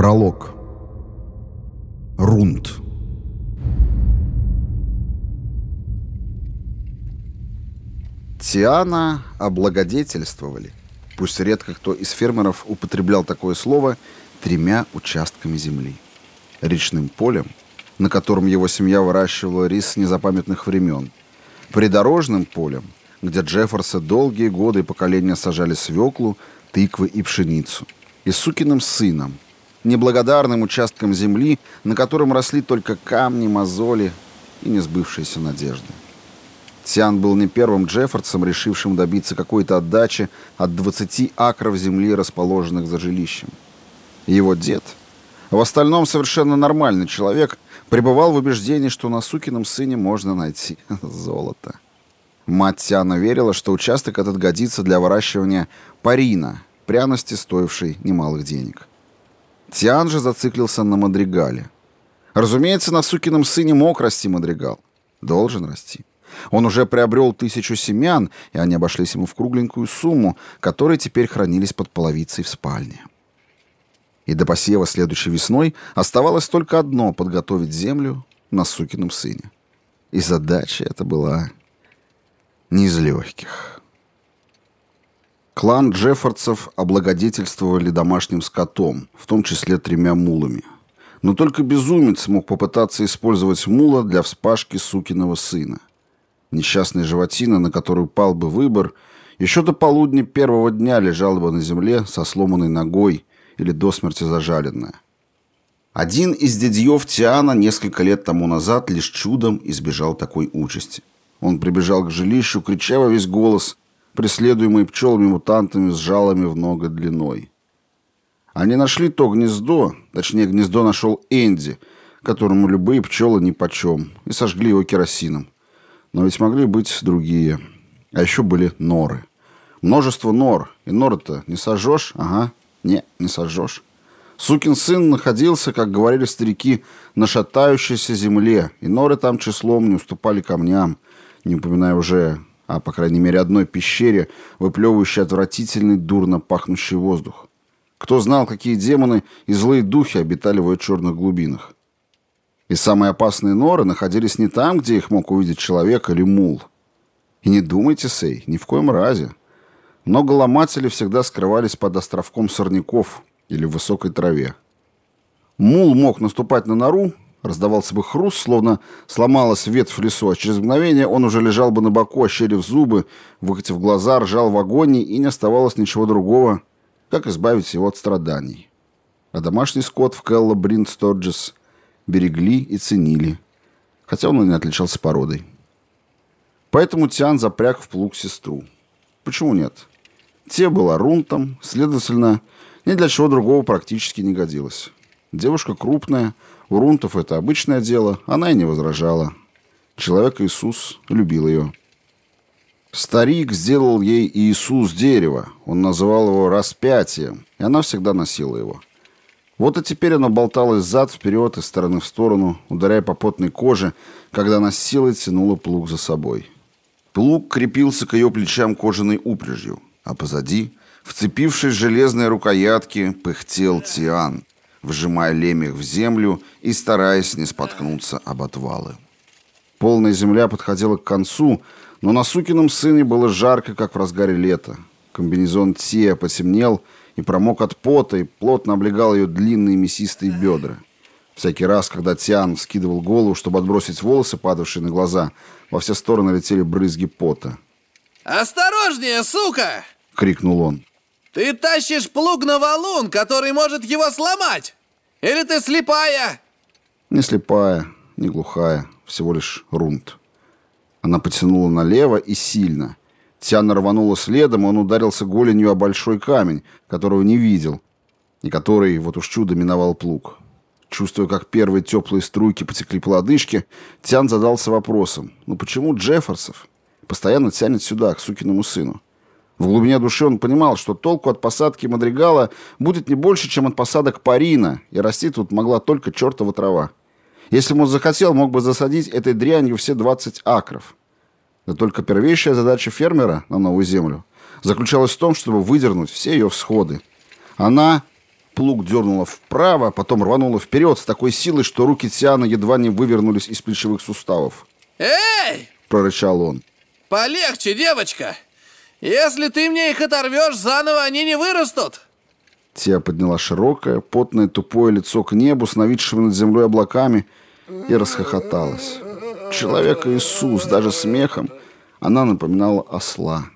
Пролог. Рунд. Тиана облагодетельствовали, пусть редко кто из фермеров употреблял такое слово, тремя участками земли. Речным полем, на котором его семья выращивала рис с незапамятных времен, придорожным полем, где Джефферсы долгие годы и поколения сажали свеклу, тыквы и пшеницу, и сукиным сыном, неблагодарным участком земли, на котором росли только камни, мозоли и несбывшиеся надежды. Тиан был не первым Джеффордсом, решившим добиться какой-то отдачи от 20 акров земли, расположенных за жилищем. Его дед, в остальном совершенно нормальный человек, пребывал в убеждении, что на сукином сыне можно найти золото. Мать Тиана верила, что участок этот годится для выращивания парина, пряности, стоившей немалых денег. Тиан же зациклился на мадригале. Разумеется, на сукином сыне мог расти мадригал. Должен расти. Он уже приобрел тысячу семян, и они обошлись ему в кругленькую сумму, которые теперь хранились под половицей в спальне. И до посева следующей весной оставалось только одно — подготовить землю на сукином сыне. И задача эта была не из легких. Клан Джеффордсов облагодетельствовали домашним скотом, в том числе тремя мулами. Но только безумец мог попытаться использовать мула для вспашки сукиного сына. Несчастная животина, на которую пал бы выбор, еще до полудня первого дня лежала бы на земле со сломанной ногой или до смерти зажаленная. Один из дядьев Тиана несколько лет тому назад лишь чудом избежал такой участи. Он прибежал к жилищу, крича во весь голос, преследуемый пчелами-мутантами с жалами в ногу длиной. Они нашли то гнездо, точнее, гнездо нашел Энди, которому любые пчелы нипочем, и сожгли его керосином. Но ведь могли быть другие. А еще были норы. Множество нор. И норы-то не сожжешь? Ага. Не, не сожжешь. Сукин сын находился, как говорили старики, на шатающейся земле, и норы там числом не уступали камням, не упоминая уже а, по крайней мере, одной пещере, выплевывающей отвратительный, дурно пахнущий воздух. Кто знал, какие демоны и злые духи обитали в ее черных глубинах. И самые опасные норы находились не там, где их мог увидеть человек или мул. И не думайте, Сей, ни в коем разе. Много ломателей всегда скрывались под островком сорняков или в высокой траве. Мул мог наступать на нору, Раздавался бы хруст, словно сломалась ветвь в лесу, а через мгновение он уже лежал бы на боку, ощерив зубы, выкатив глаза, ржал в агонии, и не оставалось ничего другого, как избавить его от страданий. А домашний скот в Келла Брин Сторджес берегли и ценили, хотя он и не отличался породой. Поэтому Тиан запряг в плуг сестру. Почему нет? Те была рунтом, следовательно, ни для чего другого практически не годилась. Девушка крупная, у рунтов это обычное дело, она и не возражала. Человек Иисус любил ее. Старик сделал ей Иисус дерево. Он называл его распятием, и она всегда носила его. Вот и теперь она болталась зад-вперед из стороны в сторону, ударяя по потной коже, когда она с силой тянула плуг за собой. Плуг крепился к ее плечам кожаной упряжью, а позади, вцепившись в железные рукоятки, пыхтел Тиан, вжимая лемех в землю и стараясь не споткнуться об отвалы. Полная земля подходила к концу, но на сукином сыне было жарко, как в разгаре лета. Комбинезон Тия потемнел и промок от пота и плотно облегал ее длинные мясистые бедра. Всякий раз, когда Тиан скидывал голову, чтобы отбросить волосы, падавшие на глаза, во все стороны летели брызги пота. «Осторожнее, сука!» — крикнул он. «Ты тащишь плуг на валун, который может его сломать! Или ты слепая?» Не слепая, не глухая, всего лишь рунт. Она потянула налево и сильно. Тиана рванула следом, он ударился голенью о большой камень, которого не видел, и который, вот уж чудо, миновал плуг. Чувствуя, как первые теплые струйки потекли по лодыжке, Тиан задался вопросом, ну почему Джефферсов постоянно тянет сюда, к сукиному сыну? В глубине души он понимал, что толку от посадки Мадригала будет не больше, чем от посадок Парина, и расти тут могла только чертова трава. Если бы он захотел, мог бы засадить этой дрянью все 20 акров. Но только первейшая задача фермера на новую землю заключалась в том, чтобы выдернуть все ее всходы. Она Плуг дернуло вправо, потом рвануло вперед с такой силой, что руки Тиана едва не вывернулись из плечевых суставов. «Эй!» — прорычал он. «Полегче, девочка! Если ты мне их оторвешь, заново они не вырастут!» Тия подняла широкое, потное, тупое лицо к небу с нависшими над землей облаками и расхохоталась. Человек Иисус, даже смехом, она напоминала осла.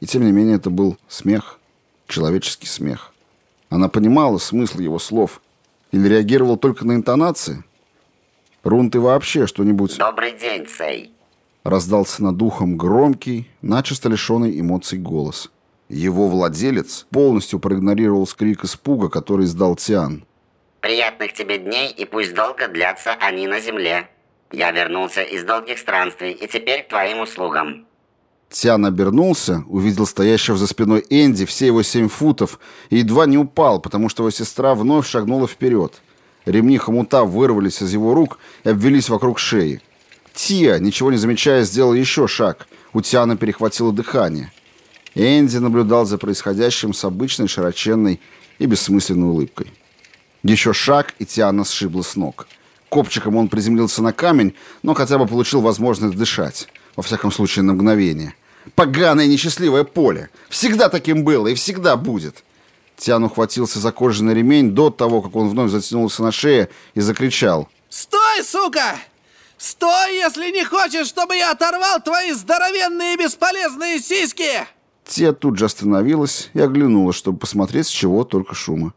И тем не менее это был смех, человеческий смех. Она понимала смысл его слов или реагировала только на интонации? Рун, ты вообще что-нибудь... «Добрый день, Цей!» Раздался над ухом громкий, начисто лишенный эмоций голос. Его владелец полностью проигнорировал скрик испуга, который издал Тиан. «Приятных тебе дней, и пусть долго длятся они на земле. Я вернулся из долгих странствий, и теперь к твоим услугам». Тиан обернулся, увидел стоящего за спиной Энди все его семь футов и едва не упал, потому что его сестра вновь шагнула вперед. Ремни хомута вырвались из его рук и обвелись вокруг шеи. Тия, ничего не замечая, сделал еще шаг. У Тиана перехватило дыхание. Энди наблюдал за происходящим с обычной широченной и бессмысленной улыбкой. Еще шаг, и Тиана сшибла с ног. Копчиком он приземлился на камень, но хотя бы получил возможность дышать. Во всяком случае, на мгновение. Поганое несчастливое поле. Всегда таким было и всегда будет. Тиан ухватился за кожаный ремень до того, как он вновь затянулся на шее и закричал. «Стой, сука! Стой, если не хочешь, чтобы я оторвал твои здоровенные бесполезные сиськи!» Тия тут же остановилась и оглянулась, чтобы посмотреть, с чего только шума.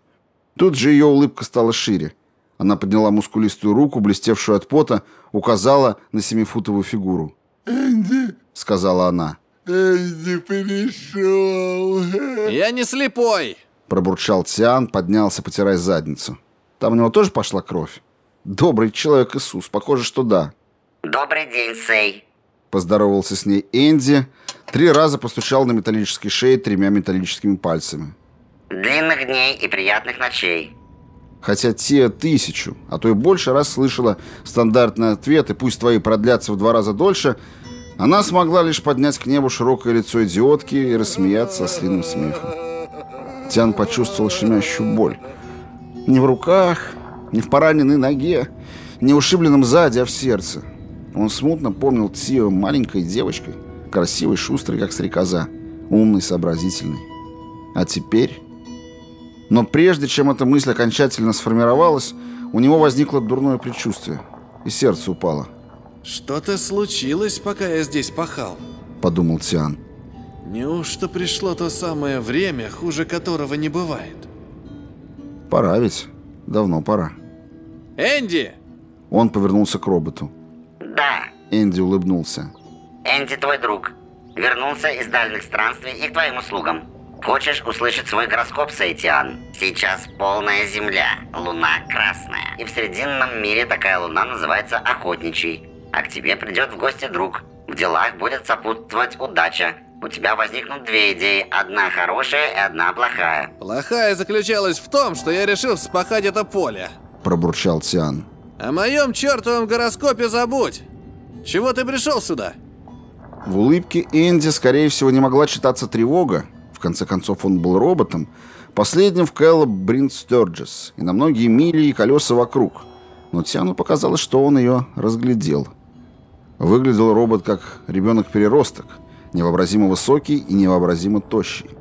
Тут же ее улыбка стала шире. Она подняла мускулистую руку, блестевшую от пота, указала на семифутовую фигуру. «Энди!» — сказала она. «Энди пришел!» «Я не слепой!» — пробурчал Тиан, поднялся, потирая задницу. Там у него тоже пошла кровь? Добрый человек Иисус, похоже, что да. «Добрый день, Сей!» Поздоровался с ней Энди, три раза постучал на металлический шеи тремя металлическими пальцами. «Длинных дней и приятных ночей!» Хотя Тия тысячу, а то и больше раз слышала стандартный ответ, и пусть твои продлятся в два раза дольше, она смогла лишь поднять к небу широкое лицо идиотки и рассмеяться ослиным смехом. Тиан почувствовал щемящую боль. Не в руках, не в пораненной ноге, не ушибленном сзади, а в сердце. Он смутно помнил Тию маленькой девочкой, красивой, шустрой, как стрекоза, умной, сообразительной. А теперь... Но прежде чем эта мысль окончательно сформировалась, у него возникло дурное предчувствие, и сердце упало. «Что-то случилось, пока я здесь пахал», — подумал Тиан. «Неужто пришло то самое время, хуже которого не бывает?» «Пора ведь. Давно пора». «Энди!» Он повернулся к роботу. «Да, Энди улыбнулся. Энди твой друг. Вернулся из дальних странствий и к твоим услугам. Хочешь услышать свой гороскоп, Сайтиан? Сейчас полная земля, луна красная. И в Срединном мире такая луна называется Охотничий. А к тебе придет в гости друг. В делах будет сопутствовать удача. У тебя возникнут две идеи. Одна хорошая и одна плохая. Плохая заключалась в том, что я решил вспахать это поле. Пробурчал Тиан. О моем чертовом гороскопе забудь. Чего ты пришел сюда? В улыбке Энди, скорее всего, не могла читаться тревога. В конце концов, он был роботом. Последним в Кэлла Бринт Стерджес. И на многие мили и колеса вокруг. Но Тиану показалось, что он ее разглядел. Выглядел робот как ребенок-переросток. Невообразимо высокий и невообразимо тощий.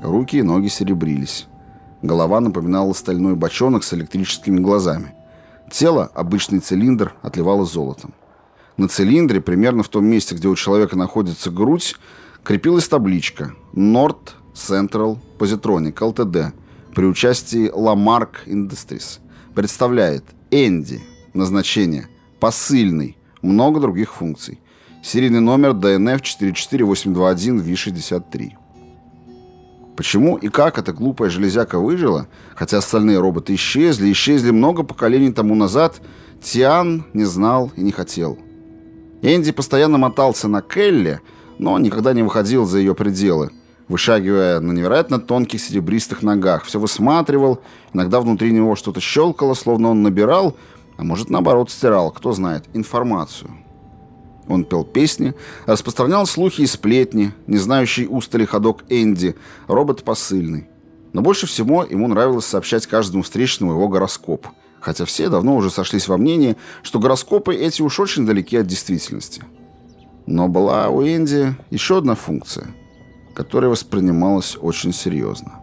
Руки и ноги серебрились. Голова напоминала стальной бочонок с электрическими глазами. Тело, обычный цилиндр, отливало золотом. На цилиндре, примерно в том месте, где у человека находится грудь, крепилась табличка Nord Central Positronic LTD при участии Lamarck Industries. Представляет Энди, назначение, посыльный, много других функций. Серийный номер DNF 44821V63. Почему и как эта глупая железяка выжила, хотя остальные роботы исчезли, исчезли много поколений тому назад, Тиан не знал и не хотел. Энди постоянно мотался на Келле, но никогда не выходил за ее пределы, вышагивая на невероятно тонких серебристых ногах, все высматривал, иногда внутри него что-то щелкало, словно он набирал, а может наоборот стирал, кто знает, информацию. Он пел песни, распространял слухи и сплетни, не знающий устали ходок Энди, робот посыльный. Но больше всего ему нравилось сообщать каждому встречному его гороскоп, хотя все давно уже сошлись во мнении, что гороскопы эти уж очень далеки от действительности. Но была у Энди еще одна функция, которая воспринималась очень серьезно.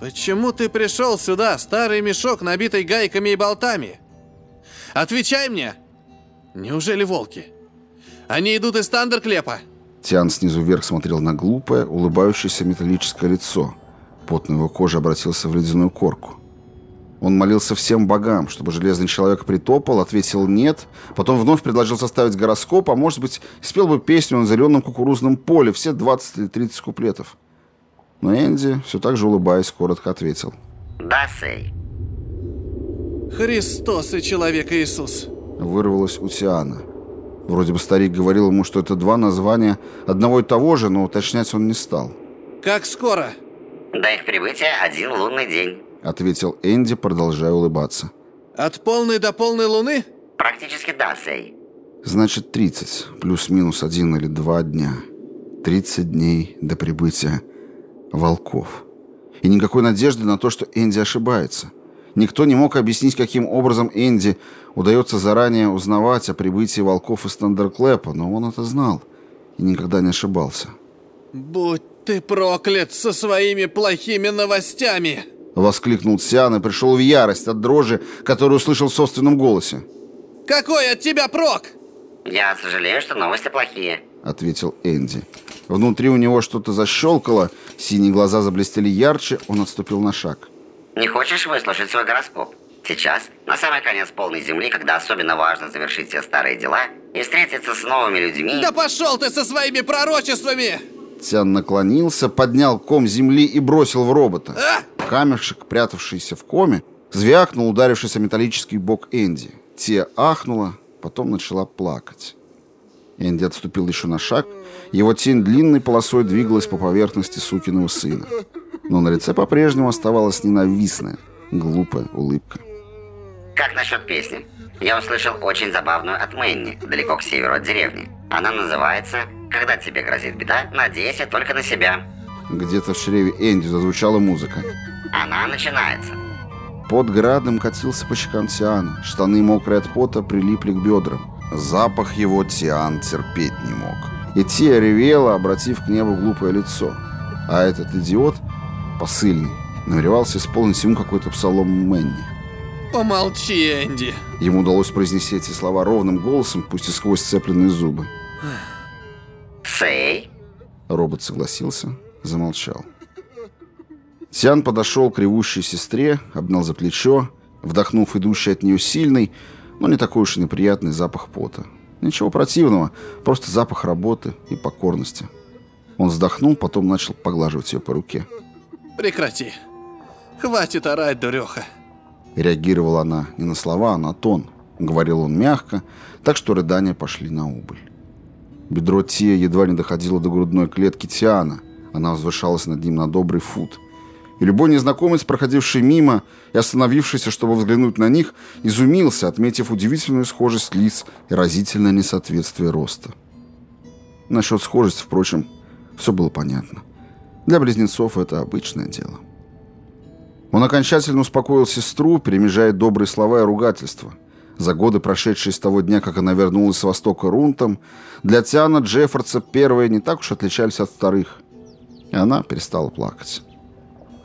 Почему ты пришел сюда, старый мешок, набитый гайками и болтами? Отвечай мне! Неужели волки? Они идут из Тандерклепа? Тиан снизу вверх смотрел на глупое, улыбающееся металлическое лицо. Пот на его коже обратился в ледяную корку. Он молился всем богам, чтобы железный человек притопал, ответил «нет», потом вновь предложил составить гороскоп, а может быть, спел бы песню на зеленом кукурузном поле, все 20 или 30 куплетов. Но Энди, все так же улыбаясь, коротко ответил. Да, Сей. Христос и человек Иисус. Вырвалось у Тиана. Вроде бы старик говорил ему, что это два названия одного и того же, но уточнять он не стал. Как скоро? До их прибытия один лунный день. Ответил Энди, продолжая улыбаться. От полной до полной луны? Практически да, Сей. Значит, 30, плюс-минус один или два дня. 30 дней до прибытия волков. И никакой надежды на то, что Энди ошибается. Никто не мог объяснить, каким образом Энди удается заранее узнавать о прибытии волков из Тандерклэпа, но он это знал и никогда не ошибался. Будь ты проклят со своими плохими новостями! Воскликнул Сиан и пришел в ярость от дрожи, которую услышал в собственном голосе. Какой от тебя прок? Я сожалею, что новости плохие. Ответил Энди. Внутри у него что-то защелкало, синие глаза заблестели ярче, он отступил на шаг. Не хочешь выслушать свой гороскоп? Сейчас, на самый конец полной земли, когда особенно важно завершить все старые дела и встретиться с новыми людьми... Да пошел ты со своими пророчествами! Тян наклонился, поднял ком земли и бросил в робота. А! Камешек, прятавшийся в коме, звякнул, ударившись о металлический бок Энди. Те ахнула, потом начала плакать. Энди отступил еще на шаг, его тень длинной полосой двигалась по поверхности сукиного сына. Но на лице по-прежнему оставалась ненавистная, глупая улыбка. Как насчет песни? Я услышал очень забавную от Мэнни, далеко к северу от деревни. Она называется «Когда тебе грозит беда, надейся только на себя». Где-то в чреве Энди зазвучала музыка. Она начинается. Под градом катился по щекам Тиана. Штаны, мокрые от пота, прилипли к бедрам. Запах его Тиан терпеть не мог. И Тия ревела, обратив к небу глупое лицо. А этот идиот, посыльный, намеревался исполнить ему какой-то псалом Мэнни. Помолчи, Энди. Ему удалось произнести эти слова ровным голосом, пусть и сквозь сцепленные зубы. Сей. Робот согласился, замолчал. Тиан подошел к ревущей сестре, обнял за плечо, вдохнув идущий от нее сильный, но не такой уж и неприятный запах пота. Ничего противного, просто запах работы и покорности. Он вздохнул, потом начал поглаживать ее по руке. Прекрати. Хватит орать, дуреха. Реагировала она не на слова, а на тон. Говорил он мягко, так что рыдания пошли на убыль. Бедро Тия едва не доходило до грудной клетки Тиана. Она возвышалась над ним на добрый фут. И любой незнакомец, проходивший мимо и остановившийся, чтобы взглянуть на них, изумился, отметив удивительную схожесть лиц и разительное несоответствие роста. Насчет схожести, впрочем, все было понятно. Для близнецов это обычное дело. Он окончательно успокоил сестру, перемежая добрые слова и ругательства. За годы, прошедшие с того дня, как она вернулась с востока рунтом, для Тиана Джеффордса первые не так уж отличались от вторых. И она перестала плакать.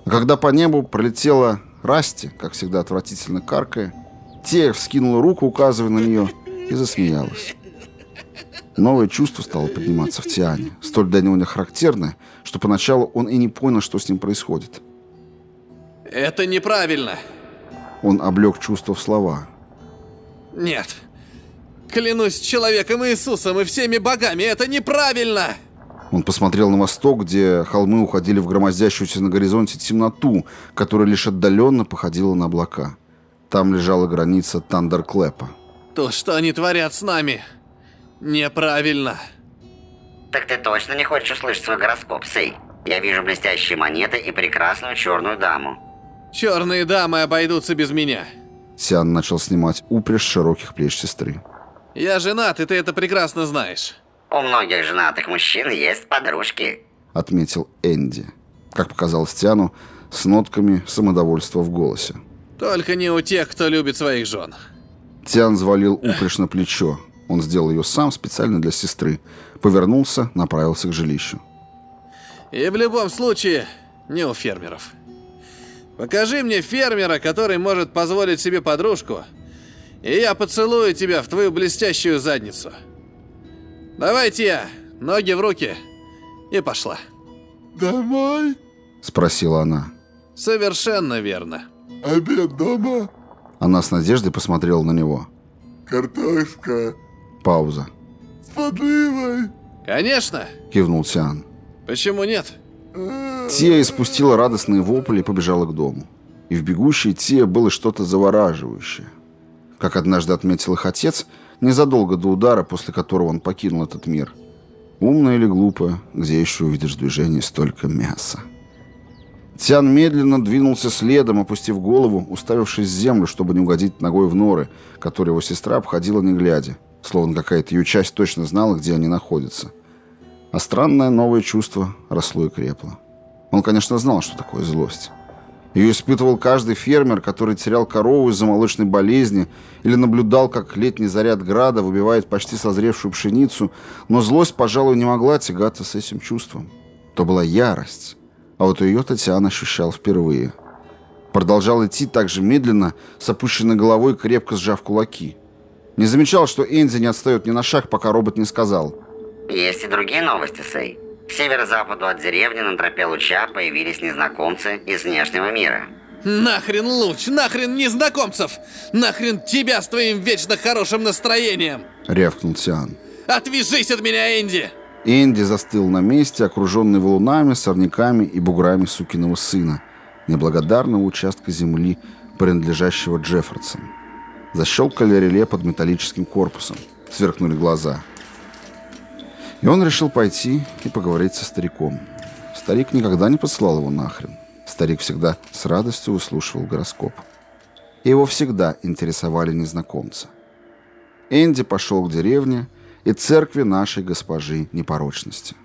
А когда по небу пролетела Расти, как всегда отвратительно каркая, Тея вскинула руку, указывая на нее, и засмеялась. Новое чувство стало подниматься в Тиане, столь для него характерное, что поначалу он и не понял, что с ним происходит. Это неправильно. Он облег чувство в слова. Нет. Клянусь человеком Иисусом и всеми богами, это неправильно! Он посмотрел на восток, где холмы уходили в громоздящуюся на горизонте темноту, которая лишь отдаленно походила на облака. Там лежала граница Тандерклэпа. То, что они творят с нами, неправильно. Так ты точно не хочешь услышать свой гороскоп, Сей? Я вижу блестящие монеты и прекрасную черную даму. Черные дамы обойдутся без меня. Сиан начал снимать упряжь широких плеч сестры. Я женат, и ты это прекрасно знаешь. У многих женатых мужчин есть подружки. Отметил Энди. Как показалось Тиану, с нотками самодовольства в голосе. Только не у тех, кто любит своих жен. Тиан взвалил упряжь на плечо. Он сделал ее сам специально для сестры. Повернулся, направился к жилищу. И в любом случае, не у фермеров. Покажи мне фермера, который может позволить себе подружку, и я поцелую тебя в твою блестящую задницу. Давайте я, ноги в руки, и пошла. Домой? Спросила она. Совершенно верно. Обед дома? Она с надеждой посмотрела на него. Картошка. Пауза. С подливой. Конечно. Кивнул Тиан. Почему нет? Тия испустила радостные вопли и побежала к дому. И в бегущей Тия было что-то завораживающее. Как однажды отметил их отец, незадолго до удара, после которого он покинул этот мир. Умная или глупая, где еще увидишь в движении столько мяса. Тян медленно двинулся следом, опустив голову, уставившись в землю, чтобы не угодить ногой в норы, которые его сестра обходила не глядя, словно какая-то ее часть точно знала, где они находятся. А странное новое чувство росло и крепло. Он, конечно, знал, что такое злость. Ее испытывал каждый фермер, который терял корову из-за молочной болезни или наблюдал, как летний заряд града выбивает почти созревшую пшеницу, но злость, пожалуй, не могла тягаться с этим чувством. То была ярость, а вот ее Татьяна ощущал впервые. Продолжал идти так же медленно, с опущенной головой, крепко сжав кулаки. Не замечал, что Энди не отстает ни на шаг, пока робот не сказал. Есть и другие новости, Сэй. К северо-западу от деревни на тропе луча появились незнакомцы из внешнего мира. Нахрен луч, нахрен незнакомцев! Нахрен тебя с твоим вечно хорошим настроением! Рявкнул Тиан. Отвяжись от меня, Энди! Энди застыл на месте, окруженный валунами, сорняками и буграми сукиного сына, неблагодарного участка земли, принадлежащего Джефферсону. Защелкали реле под металлическим корпусом. Сверкнули глаза. И он решил пойти и поговорить со стариком. Старик никогда не послал его нахрен. Старик всегда с радостью выслушивал гороскоп. И его всегда интересовали незнакомцы. Энди пошел к деревне и церкви нашей госпожи непорочности.